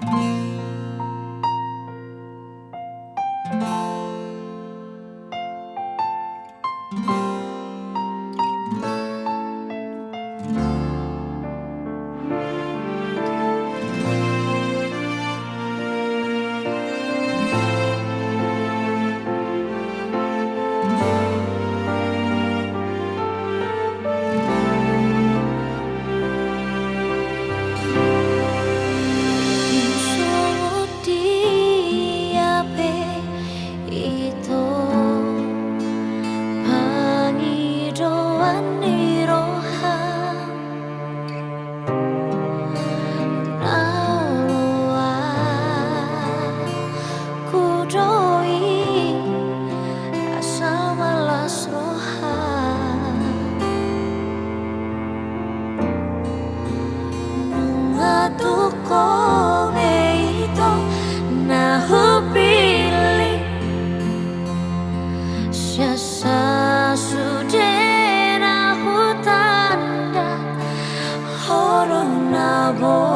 Mm-hmm. Tiap